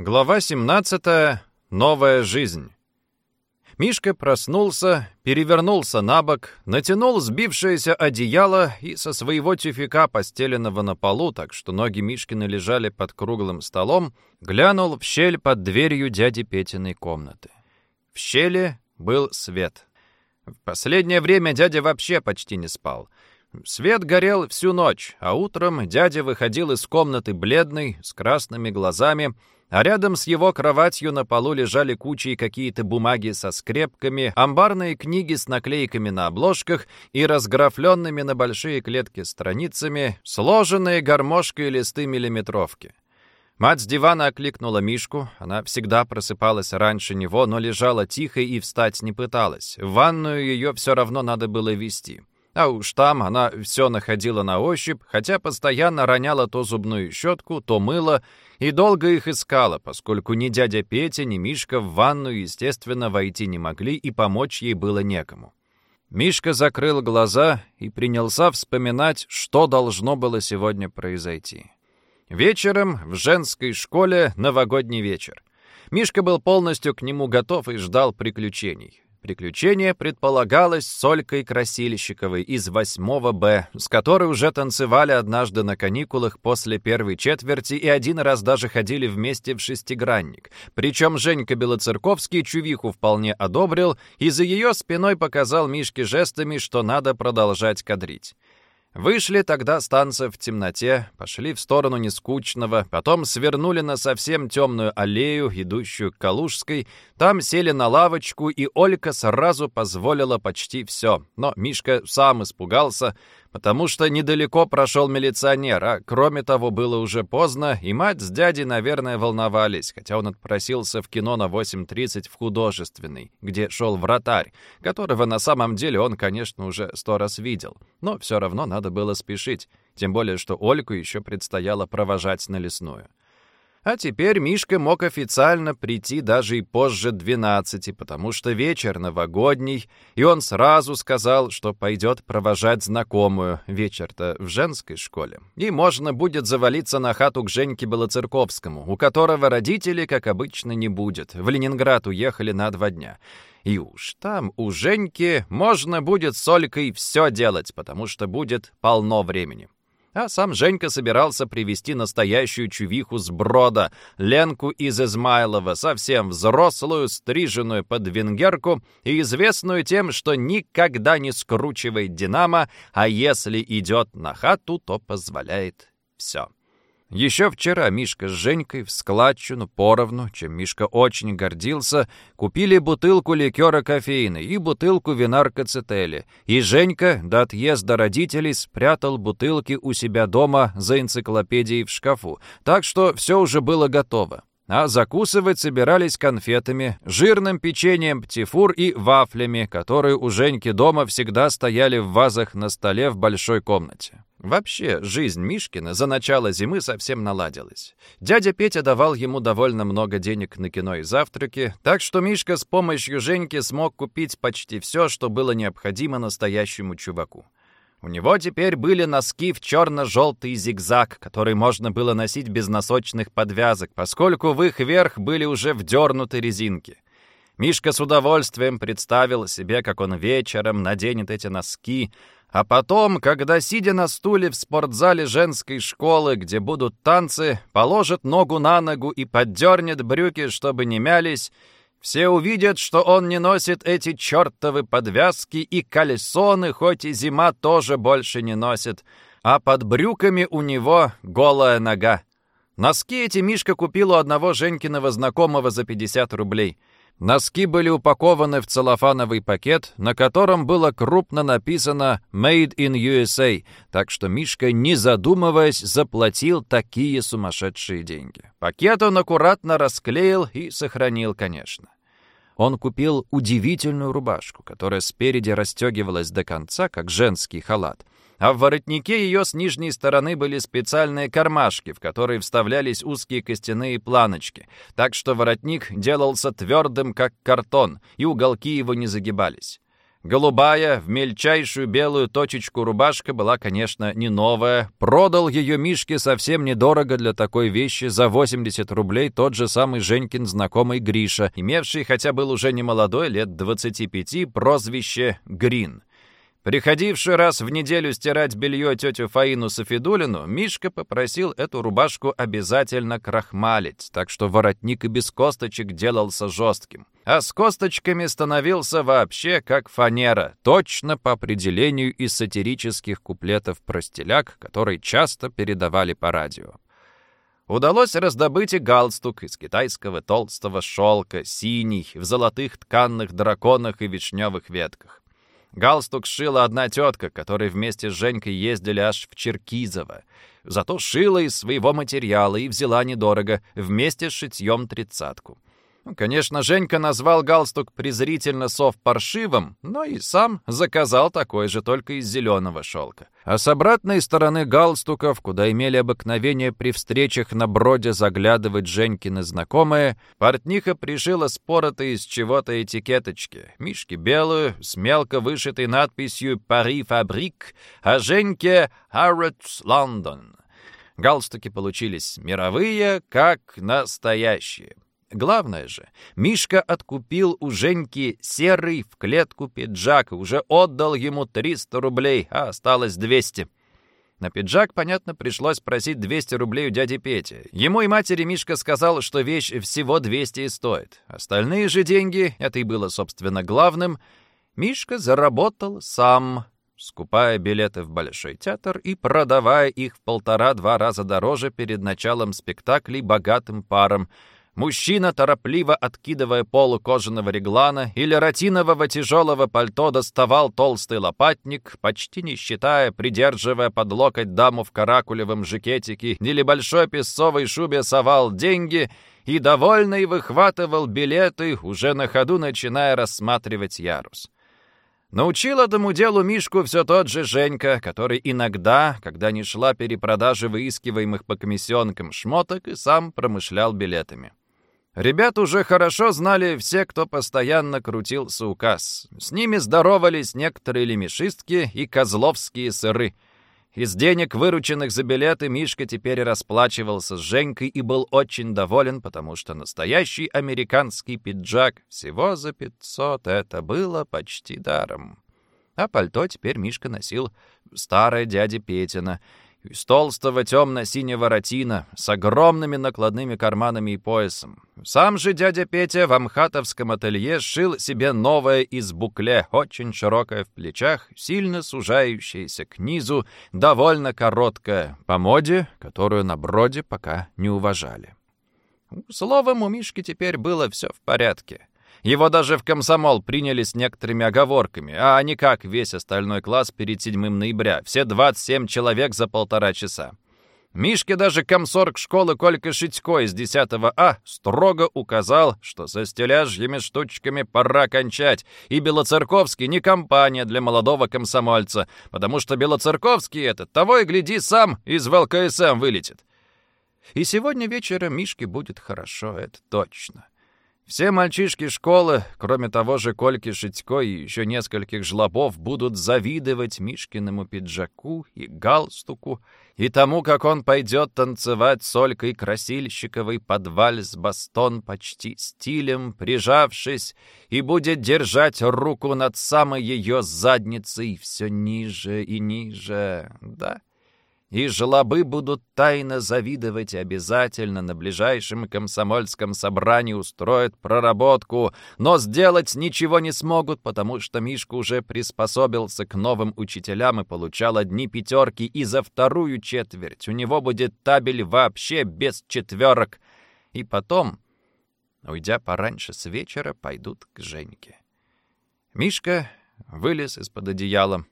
Глава 17. Новая жизнь. Мишка проснулся, перевернулся на бок, натянул сбившееся одеяло и со своего тюфяка, постеленного на полу, так что ноги Мишкины лежали под круглым столом, глянул в щель под дверью дяди Петиной комнаты. В щели был свет. В последнее время дядя вообще почти не спал. Свет горел всю ночь, а утром дядя выходил из комнаты бледный, с красными глазами, а рядом с его кроватью на полу лежали кучи какие-то бумаги со скрепками, амбарные книги с наклейками на обложках и разграфленными на большие клетки страницами, сложенные гармошкой листы миллиметровки. Мать с дивана окликнула Мишку. Она всегда просыпалась раньше него, но лежала тихо и встать не пыталась. В ванную ее все равно надо было вести. А уж там она все находила на ощупь, хотя постоянно роняла то зубную щетку, то мыло, и долго их искала, поскольку ни дядя Петя, ни Мишка в ванну, естественно, войти не могли, и помочь ей было некому. Мишка закрыл глаза и принялся вспоминать, что должно было сегодня произойти. Вечером в женской школе новогодний вечер. Мишка был полностью к нему готов и ждал приключений. Приключение предполагалось с Олькой Красильщиковой из 8 Б, с которой уже танцевали однажды на каникулах после первой четверти и один раз даже ходили вместе в шестигранник. Причем Женька Белоцерковский чувиху вполне одобрил и за ее спиной показал Мишке жестами, что надо продолжать кадрить. Вышли тогда с танца в темноте, пошли в сторону Нескучного, потом свернули на совсем темную аллею, идущую к Калужской, там сели на лавочку, и Олька сразу позволила почти все. Но Мишка сам испугался, потому что недалеко прошел милиционер, а кроме того было уже поздно, и мать с дядей, наверное, волновались, хотя он отпросился в кино на 8.30 в художественный, где шел вратарь, которого на самом деле он, конечно, уже сто раз видел. Но все равно надо было спешить, тем более, что Ольку еще предстояло провожать на лесную. А теперь Мишка мог официально прийти даже и позже 12, потому что вечер новогодний, и он сразу сказал, что пойдет провожать знакомую, вечер-то в женской школе. И можно будет завалиться на хату к Женьке Белоцерковскому, у которого родителей, как обычно, не будет. В Ленинград уехали на два дня. И уж там, у Женьки, можно будет с Олькой все делать, потому что будет полно времени. А сам Женька собирался привести настоящую чувиху с брода, Ленку из Измайлова, совсем взрослую, стриженную под венгерку и известную тем, что никогда не скручивает «Динамо», а если идет на хату, то позволяет все. Еще вчера Мишка с Женькой в складчину поровну, чем Мишка очень гордился, купили бутылку ликера кофейной и бутылку винаркоцетели. И Женька до отъезда родителей спрятал бутылки у себя дома за энциклопедией в шкафу. Так что все уже было готово. А закусывать собирались конфетами, жирным печеньем птифур и вафлями, которые у Женьки дома всегда стояли в вазах на столе в большой комнате. Вообще, жизнь Мишкина за начало зимы совсем наладилась. Дядя Петя давал ему довольно много денег на кино и завтраки, так что Мишка с помощью Женьки смог купить почти все, что было необходимо настоящему чуваку. У него теперь были носки в черно-желтый зигзаг, который можно было носить без носочных подвязок, поскольку в их верх были уже вдернуты резинки. Мишка с удовольствием представил себе, как он вечером наденет эти носки, а потом, когда, сидя на стуле в спортзале женской школы, где будут танцы, положит ногу на ногу и поддернет брюки, чтобы не мялись, все увидят, что он не носит эти чертовы подвязки и колесоны, хоть и зима тоже больше не носит, а под брюками у него голая нога. Носки эти Мишка купил у одного Женькиного знакомого за 50 рублей. Носки были упакованы в целлофановый пакет, на котором было крупно написано «Made in USA», так что Мишка, не задумываясь, заплатил такие сумасшедшие деньги. Пакет он аккуратно расклеил и сохранил, конечно. Он купил удивительную рубашку, которая спереди расстегивалась до конца, как женский халат — а в воротнике ее с нижней стороны были специальные кармашки, в которые вставлялись узкие костяные планочки, так что воротник делался твердым, как картон, и уголки его не загибались. Голубая, в мельчайшую белую точечку рубашка была, конечно, не новая. Продал ее Мишке совсем недорого для такой вещи, за 80 рублей тот же самый Женькин знакомый Гриша, имевший, хотя был уже не молодой, лет 25, прозвище «Грин». Приходивший раз в неделю стирать белье тетю Фаину Софидулину, Мишка попросил эту рубашку обязательно крахмалить, так что воротник и без косточек делался жестким. А с косточками становился вообще как фанера, точно по определению из сатирических куплетов про стиляк, которые часто передавали по радио. Удалось раздобыть и галстук из китайского толстого шелка, синий, в золотых тканных драконах и вишневых ветках. Галстук сшила одна тетка, которая вместе с Женькой ездили аж в Черкизово. Зато шила из своего материала и взяла недорого, вместе с шитьем тридцатку. Конечно, Женька назвал галстук презрительно сов паршивым, но и сам заказал такой же, только из зеленого шелка. А с обратной стороны галстуков, куда имели обыкновение при встречах на броде заглядывать Женькины знакомые, портниха пришила споротые из чего-то этикеточки. Мишки белую, с мелко вышитой надписью «Пари Фабрик», а Женьке «Harrods London». Галстуки получились мировые, как настоящие. Главное же, Мишка откупил у Женьки серый в клетку пиджак и уже отдал ему 300 рублей, а осталось 200. На пиджак, понятно, пришлось просить 200 рублей у дяди Пети. Ему и матери Мишка сказал, что вещь всего 200 и стоит. Остальные же деньги, это и было, собственно, главным, Мишка заработал сам, скупая билеты в Большой театр и продавая их в полтора-два раза дороже перед началом спектаклей богатым парам — Мужчина, торопливо откидывая полу кожаного реглана или ротинового тяжелого пальто, доставал толстый лопатник, почти не считая, придерживая под локоть даму в каракулевом жакетике или большой песцовой шубе совал деньги и, довольный, выхватывал билеты, уже на ходу начиная рассматривать ярус. Научил этому делу Мишку все тот же Женька, который иногда, когда не шла перепродажа выискиваемых по комиссионкам шмоток, и сам промышлял билетами. Ребят уже хорошо знали все, кто постоянно крутился указ. С ними здоровались некоторые лемешистки и козловские сыры. Из денег, вырученных за билеты, Мишка теперь расплачивался с Женькой и был очень доволен, потому что настоящий американский пиджак всего за 500 это было почти даром. А пальто теперь Мишка носил старое дяди Петина — из толстого темно-синего ротина с огромными накладными карманами и поясом. Сам же дядя Петя в амхатовском ателье сшил себе новое из букле, очень широкое в плечах, сильно сужающееся к низу, довольно короткое, по моде, которую на броде пока не уважали. Словом, у Мишки теперь было все в порядке. Его даже в комсомол приняли с некоторыми оговорками, а не как весь остальной класс перед 7 ноября. Все 27 человек за полтора часа. Мишке даже комсорг школы Колька Шитько из 10 А строго указал, что со стеляжьими штучками пора кончать, и Белоцерковский не компания для молодого комсомольца, потому что Белоцерковский этот, того и гляди, сам из ВЛКСМ вылетит. И сегодня вечером Мишке будет хорошо, это точно. Все мальчишки школы, кроме того же Кольки Шитько и еще нескольких жлобов, будут завидовать Мишкиному пиджаку и галстуку, и тому, как он пойдет танцевать с Олькой Красильщиковой под вальс-бастон почти стилем, прижавшись, и будет держать руку над самой ее задницей все ниже и ниже, да? И жлобы будут тайно завидовать и обязательно на ближайшем комсомольском собрании устроят проработку, но сделать ничего не смогут, потому что Мишка уже приспособился к новым учителям и получал одни пятерки, и за вторую четверть у него будет табель вообще без четверок. И потом, уйдя пораньше с вечера, пойдут к Женьке. Мишка вылез из-под одеяла,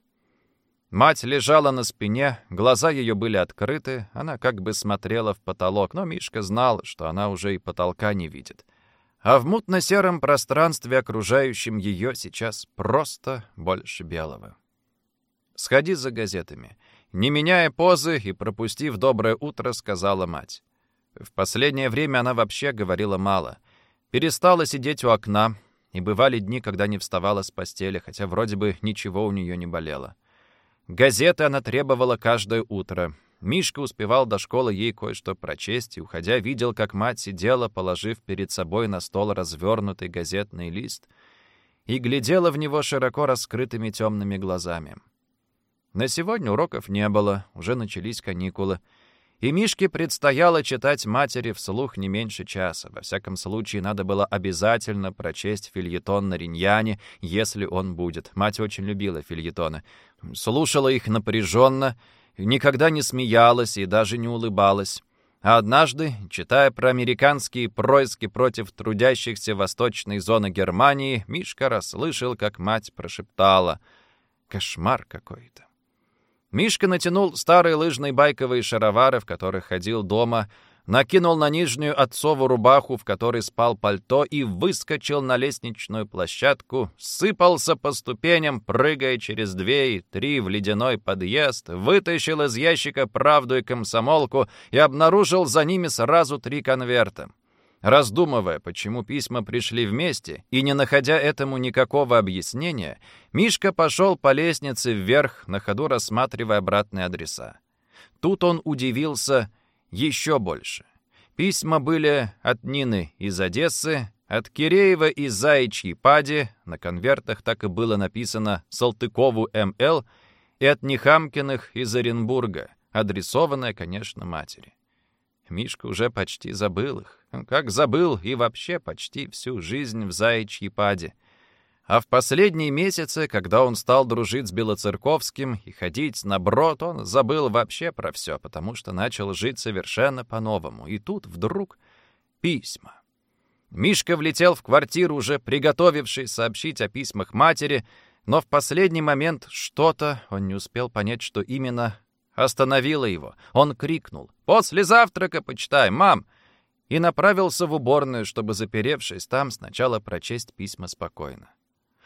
Мать лежала на спине, глаза ее были открыты, она как бы смотрела в потолок, но Мишка знал, что она уже и потолка не видит. А в мутно-сером пространстве, окружающем ее, сейчас просто больше белого. «Сходи за газетами». Не меняя позы и пропустив доброе утро, сказала мать. В последнее время она вообще говорила мало. Перестала сидеть у окна, И бывали дни, когда не вставала с постели, хотя вроде бы ничего у нее не болело. Газеты она требовала каждое утро. Мишка успевал до школы ей кое-что прочесть и, уходя, видел, как мать сидела, положив перед собой на стол развернутый газетный лист, и глядела в него широко раскрытыми темными глазами. На сегодня уроков не было, уже начались каникулы — и Мишке предстояло читать матери вслух не меньше часа. Во всяком случае, надо было обязательно прочесть фильетон на Риньяне, если он будет. Мать очень любила фильетоны. Слушала их напряженно, никогда не смеялась и даже не улыбалась. А однажды, читая про американские происки против трудящихся восточной зоны Германии, Мишка расслышал, как мать прошептала «Кошмар какой-то». Мишка натянул старые лыжные байковые шаровары, в которых ходил дома, накинул на нижнюю отцову рубаху, в которой спал пальто, и выскочил на лестничную площадку, сыпался по ступеням, прыгая через две и три в ледяной подъезд, вытащил из ящика правду и комсомолку и обнаружил за ними сразу три конверта. Раздумывая, почему письма пришли вместе, и не находя этому никакого объяснения, Мишка пошел по лестнице вверх, на ходу рассматривая обратные адреса. Тут он удивился еще больше. Письма были от Нины из Одессы, от Киреева из Заячьей Пади, на конвертах так и было написано «Салтыкову МЛ», и от Нехамкиных из Оренбурга, адресованное, конечно, матери. Мишка уже почти забыл их. Как забыл и вообще почти всю жизнь в заячьей паде. А в последние месяцы, когда он стал дружить с Белоцерковским и ходить на брод, он забыл вообще про все, потому что начал жить совершенно по-новому. И тут вдруг письма. Мишка влетел в квартиру, уже приготовивший сообщить о письмах матери, но в последний момент что-то, он не успел понять, что именно, остановило его. Он крикнул «После завтрака почитай, мам!» и направился в уборную, чтобы, заперевшись там, сначала прочесть письма спокойно.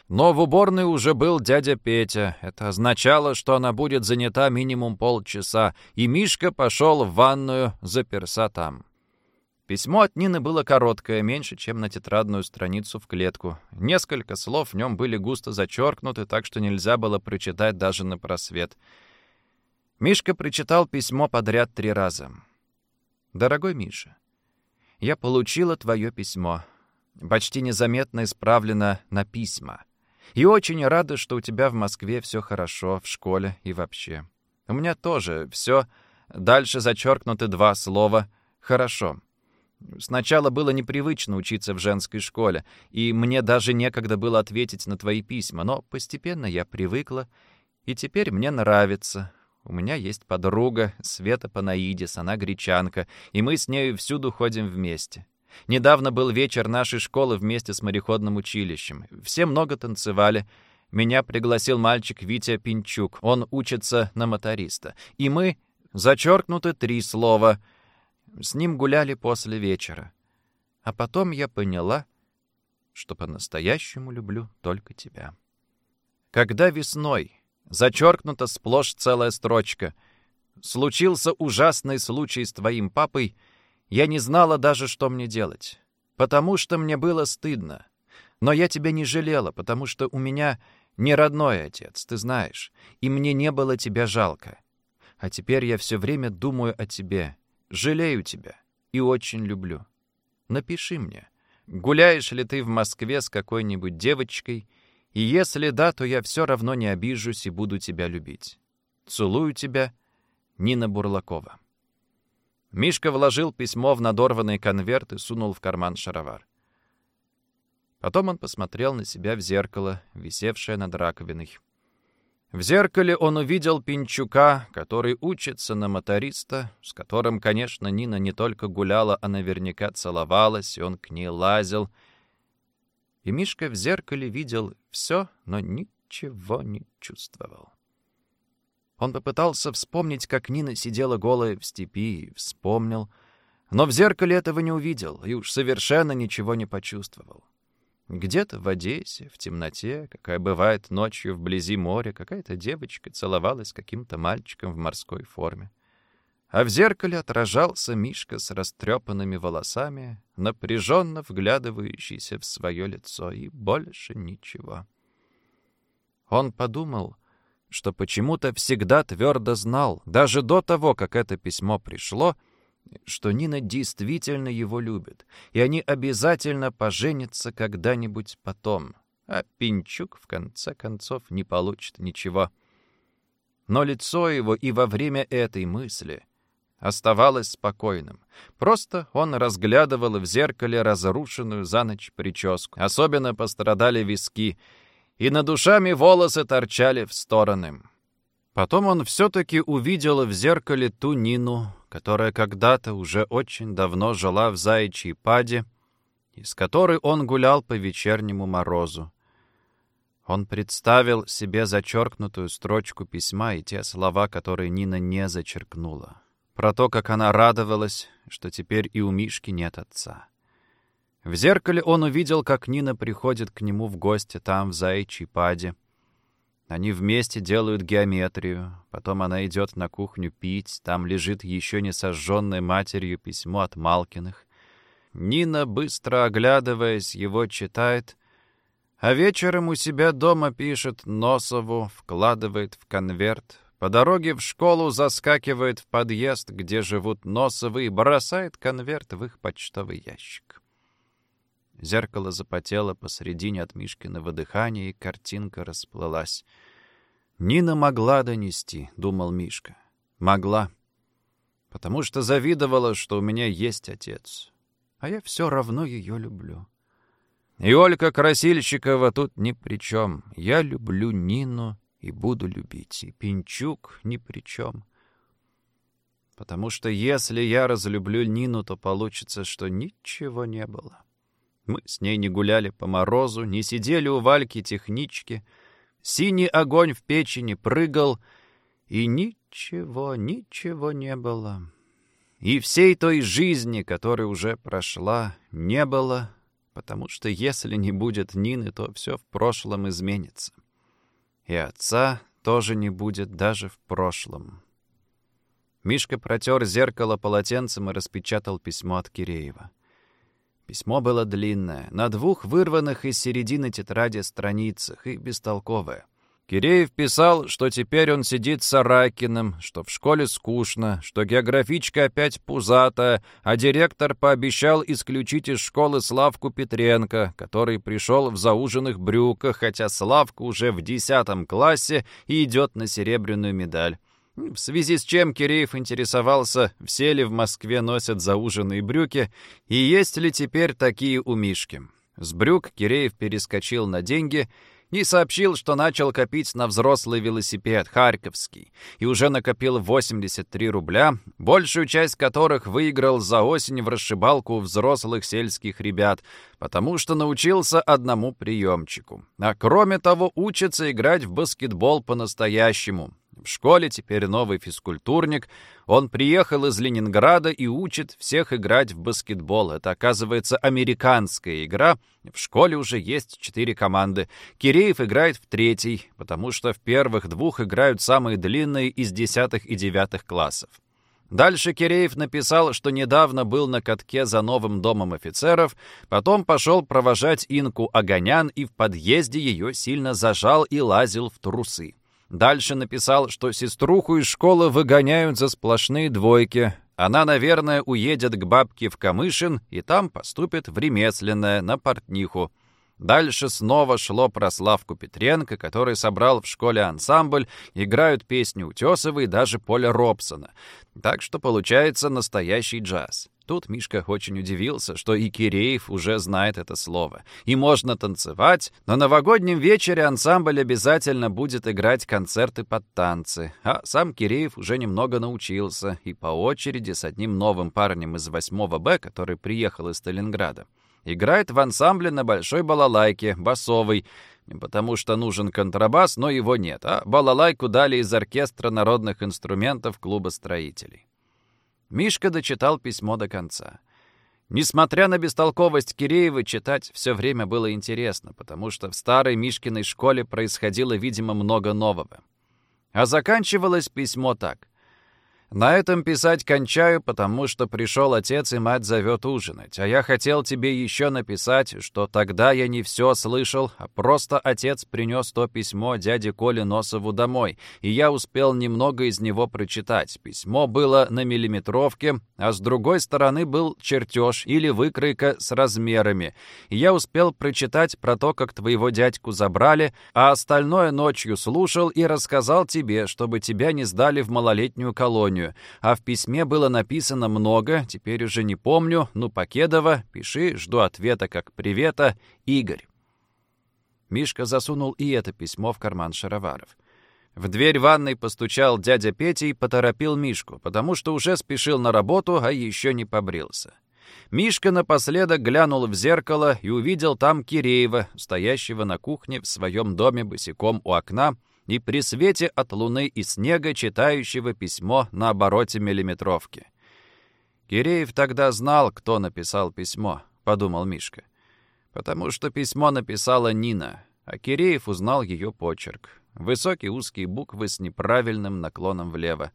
Но в уборной уже был дядя Петя. Это означало, что она будет занята минимум полчаса, и Мишка пошел в ванную, заперся там. Письмо от Нины было короткое, меньше, чем на тетрадную страницу в клетку. Несколько слов в нем были густо зачеркнуты, так что нельзя было прочитать даже на просвет. Мишка прочитал письмо подряд три раза. «Дорогой Миша, я получила твое письмо. Почти незаметно исправлено на письма. И очень рада, что у тебя в Москве все хорошо, в школе и вообще. У меня тоже все. Дальше зачеркнуты два слова «хорошо». Сначала было непривычно учиться в женской школе, и мне даже некогда было ответить на твои письма, но постепенно я привыкла, и теперь мне нравится. У меня есть подруга, Света Панаидис, она гречанка, и мы с нею всюду ходим вместе. Недавно был вечер нашей школы вместе с мореходным училищем. Все много танцевали. Меня пригласил мальчик Витя Пинчук. Он учится на моториста. И мы, зачеркнуты три слова, с ним гуляли после вечера. А потом я поняла, что по-настоящему люблю только тебя. Когда весной Зачеркнута сплошь целая строчка. «Случился ужасный случай с твоим папой. Я не знала даже, что мне делать. Потому что мне было стыдно. Но я тебя не жалела, потому что у меня не родной отец, ты знаешь, и мне не было тебя жалко. А теперь я все время думаю о тебе, жалею тебя и очень люблю. Напиши мне, гуляешь ли ты в Москве с какой-нибудь девочкой — и если да, то я все равно не обижусь и буду тебя любить. Целую тебя, Нина Бурлакова. Мишка вложил письмо в надорванный конверт и сунул в карман шаровар. Потом он посмотрел на себя в зеркало, висевшее над раковиной. В зеркале он увидел Пинчука, который учится на моториста, с которым, конечно, Нина не только гуляла, а наверняка целовалась, и он к ней лазил — и Мишка в зеркале видел все, но ничего не чувствовал. Он попытался вспомнить, как Нина сидела голая в степи, и вспомнил, но в зеркале этого не увидел и уж совершенно ничего не почувствовал. Где-то в Одессе, в темноте, какая бывает ночью вблизи моря, какая-то девочка целовалась с каким-то мальчиком в морской форме. А в зеркале отражался Мишка с растрепанными волосами, напряженно вглядывающийся в свое лицо, и больше ничего. Он подумал, что почему-то всегда твердо знал, даже до того, как это письмо пришло, что Нина действительно его любит, и они обязательно поженятся когда-нибудь потом, а Пинчук, в конце концов, не получит ничего. Но лицо его и во время этой мысли оставалось спокойным. Просто он разглядывал в зеркале разрушенную за ночь прическу. Особенно пострадали виски, и над душами волосы торчали в стороны. Потом он все-таки увидел в зеркале ту Нину, которая когда-то уже очень давно жила в заячьей паде, и с которой он гулял по вечернему морозу. Он представил себе зачеркнутую строчку письма и те слова, которые Нина не зачеркнула. Про то, как она радовалась, что теперь и у Мишки нет отца. В зеркале он увидел, как Нина приходит к нему в гости там, в заячьей паде. Они вместе делают геометрию, потом она идет на кухню пить, там лежит еще не сожженное матерью письмо от Малкиных. Нина, быстро оглядываясь, его читает, а вечером у себя дома пишет Носову, вкладывает в конверт, по дороге в школу заскакивает в подъезд, где живут Носовы, и бросает конверт в их почтовый ящик. Зеркало запотело посредине от Мишкиного дыхания, и картинка расплылась. «Нина могла донести», — думал Мишка. «Могла. Потому что завидовала, что у меня есть отец. А я все равно ее люблю. И Олька Красильщикова тут ни при чем. Я люблю Нину и буду любить. И Пинчук ни при чем. Потому что если я разлюблю Нину, то получится, что ничего не было». Мы с ней не гуляли по морозу, не сидели у Вальки технички. Синий огонь в печени прыгал, и ничего, ничего не было. И всей той жизни, которая уже прошла, не было, потому что если не будет Нины, то все в прошлом изменится. И отца тоже не будет даже в прошлом. Мишка протер зеркало полотенцем и распечатал письмо от Киреева. Письмо было длинное, на двух вырванных из середины тетради страницах и бестолковое. Киреев писал, что теперь он сидит с Аракиным, что в школе скучно, что географичка опять пузатая, а директор пообещал исключить из школы Славку Петренко, который пришел в зауженных брюках, хотя Славка уже в десятом классе и идет на серебряную медаль. В связи с чем Киреев интересовался, все ли в Москве носят зауженные брюки и есть ли теперь такие у Мишки. С брюк Киреев перескочил на деньги и сообщил, что начал копить на взрослый велосипед Харьковский и уже накопил 83 рубля, большую часть которых выиграл за осень в расшибалку взрослых сельских ребят, потому что научился одному приемчику. А кроме того, учится играть в баскетбол по-настоящему. В школе теперь новый физкультурник. Он приехал из Ленинграда и учит всех играть в баскетбол. Это, оказывается, американская игра. В школе уже есть четыре команды. Киреев играет в третий, потому что в первых двух играют самые длинные из десятых и девятых классов. Дальше Киреев написал, что недавно был на катке за новым домом офицеров, потом пошел провожать Инку Огонян и в подъезде ее сильно зажал и лазил в трусы. Дальше написал, что сеструху из школы выгоняют за сплошные двойки. Она, наверное, уедет к бабке в Камышин и там поступит в ремесленное, на портниху. Дальше снова шло про Славку Петренко, который собрал в школе ансамбль, играют песни Утесова и даже Поля Робсона. Так что получается настоящий джаз. Тут Мишка очень удивился, что и Киреев уже знает это слово. И можно танцевать, но на новогоднем вечере ансамбль обязательно будет играть концерты под танцы. А сам Киреев уже немного научился, и по очереди с одним новым парнем из 8 Б, который приехал из Сталинграда. Играет в ансамбле на большой балалайке, басовый, потому что нужен контрабас, но его нет, а балалайку дали из оркестра народных инструментов клуба строителей. Мишка дочитал письмо до конца. Несмотря на бестолковость Киреева, читать все время было интересно, потому что в старой Мишкиной школе происходило, видимо, много нового. А заканчивалось письмо так. На этом писать кончаю, потому что пришел отец и мать зовет ужинать. А я хотел тебе еще написать, что тогда я не все слышал, а просто отец принес то письмо дяде Коле Носову домой, и я успел немного из него прочитать. Письмо было на миллиметровке, а с другой стороны был чертеж или выкройка с размерами. И я успел прочитать про то, как твоего дядьку забрали, а остальное ночью слушал и рассказал тебе, чтобы тебя не сдали в малолетнюю колонию Германию, а в письме было написано много, теперь уже не помню, ну, Покедова, пиши, жду ответа как привета, Игорь. Мишка засунул и это письмо в карман шароваров. В дверь ванной постучал дядя Петя и поторопил Мишку, потому что уже спешил на работу, а еще не побрился. Мишка напоследок глянул в зеркало и увидел там Киреева, стоящего на кухне в своем доме босиком у окна, и при свете от луны и снега читающего письмо на обороте миллиметровки. «Киреев тогда знал, кто написал письмо», — подумал Мишка. «Потому что письмо написала Нина, а Киреев узнал ее почерк. Высокие узкие буквы с неправильным наклоном влево.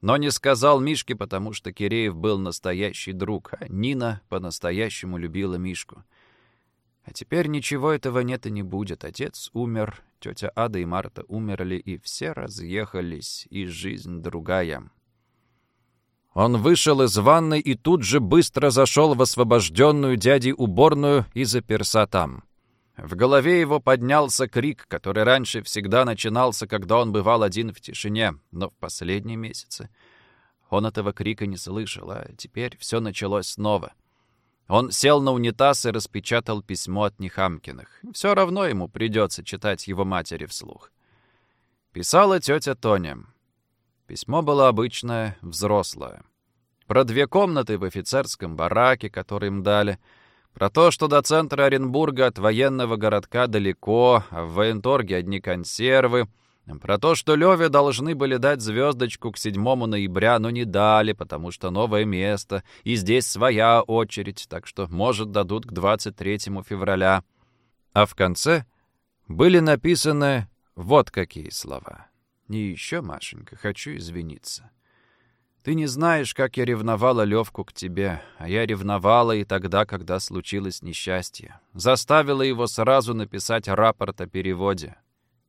Но не сказал Мишке, потому что Киреев был настоящий друг, а Нина по-настоящему любила Мишку. А теперь ничего этого нет и не будет. Отец умер, тетя Ада и Марта умерли, и все разъехались, и жизнь другая. Он вышел из ванной и тут же быстро зашел в освобожденную дядей уборную и заперся там. В голове его поднялся крик, который раньше всегда начинался, когда он бывал один в тишине, но в последние месяцы он этого крика не слышал, а теперь все началось снова — он сел на унитаз и распечатал письмо от Нехамкиных. Все равно ему придется читать его матери вслух. Писала тетя Тоня. Письмо было обычное, взрослое. Про две комнаты в офицерском бараке, которые им дали. Про то, что до центра Оренбурга от военного городка далеко, а в военторге одни консервы — про то, что Леве должны были дать звездочку к 7 ноября, но не дали, потому что новое место, и здесь своя очередь, так что, может, дадут к 23 февраля. А в конце были написаны вот какие слова. «И еще, Машенька, хочу извиниться. Ты не знаешь, как я ревновала Левку к тебе, а я ревновала и тогда, когда случилось несчастье. Заставила его сразу написать рапорт о переводе.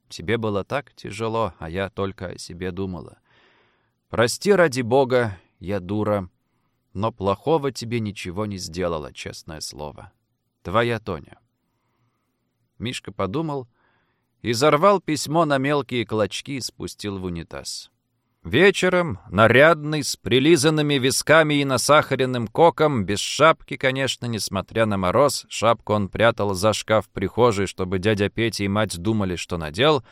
Тебе было так тяжело, а я только о себе думала. Прости ради бога, я дура, но плохого тебе ничего не сделала, честное слово. Твоя Тоня. Мишка подумал и зарвал письмо на мелкие клочки и спустил в унитаз. Вечером, нарядный, с прилизанными висками и насахаренным коком, без шапки, конечно, несмотря на мороз, шапку он прятал за шкаф прихожей, чтобы дядя Петя и мать думали, что надел,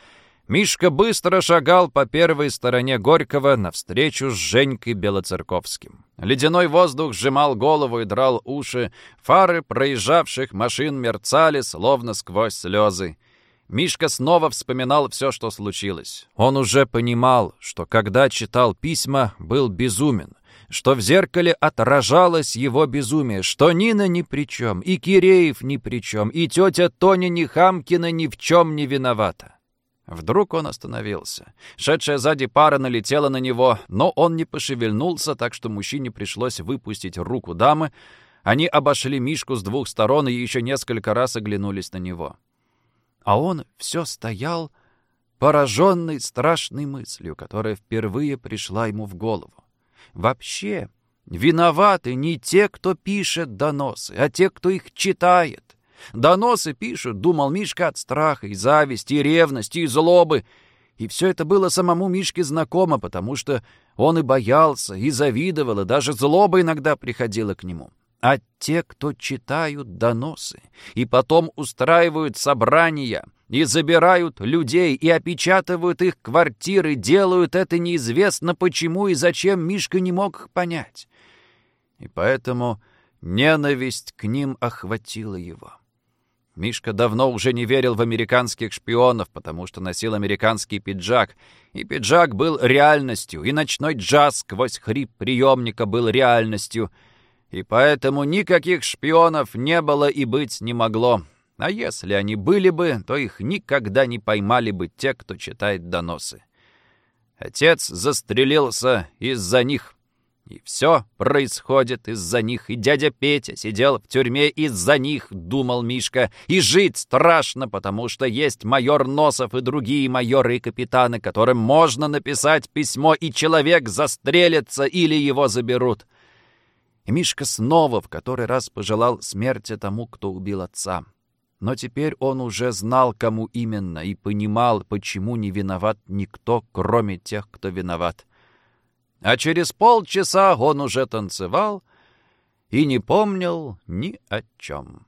Мишка быстро шагал по первой стороне Горького навстречу с Женькой Белоцерковским. Ледяной воздух сжимал голову и драл уши, фары проезжавших машин мерцали, словно сквозь слезы. Мишка снова вспоминал все, что случилось. Он уже понимал, что когда читал письма, был безумен, что в зеркале отражалось его безумие, что Нина ни при чем, и Киреев ни при чем, и тетя Тоня Нехамкина ни в чем не виновата. Вдруг он остановился. Шедшая сзади пара налетела на него, но он не пошевельнулся, так что мужчине пришлось выпустить руку дамы. Они обошли Мишку с двух сторон и еще несколько раз оглянулись на него а он все стоял, пораженный страшной мыслью, которая впервые пришла ему в голову. Вообще, виноваты не те, кто пишет доносы, а те, кто их читает. Доносы пишут, думал Мишка от страха и зависти, и ревности, и злобы. И все это было самому Мишке знакомо, потому что он и боялся, и завидовал, и даже злоба иногда приходила к нему а те, кто читают доносы и потом устраивают собрания и забирают людей и опечатывают их квартиры, делают это неизвестно почему и зачем Мишка не мог понять. И поэтому ненависть к ним охватила его. Мишка давно уже не верил в американских шпионов, потому что носил американский пиджак. И пиджак был реальностью, и ночной джаз сквозь хрип приемника был реальностью — и поэтому никаких шпионов не было и быть не могло. А если они были бы, то их никогда не поймали бы те, кто читает доносы. Отец застрелился из-за них. И все происходит из-за них. И дядя Петя сидел в тюрьме из-за них, думал Мишка. И жить страшно, потому что есть майор Носов и другие майоры и капитаны, которым можно написать письмо, и человек застрелится или его заберут. И Мишка снова в который раз пожелал смерти тому, кто убил отца. Но теперь он уже знал, кому именно, и понимал, почему не виноват никто, кроме тех, кто виноват. А через полчаса он уже танцевал и не помнил ни о чем.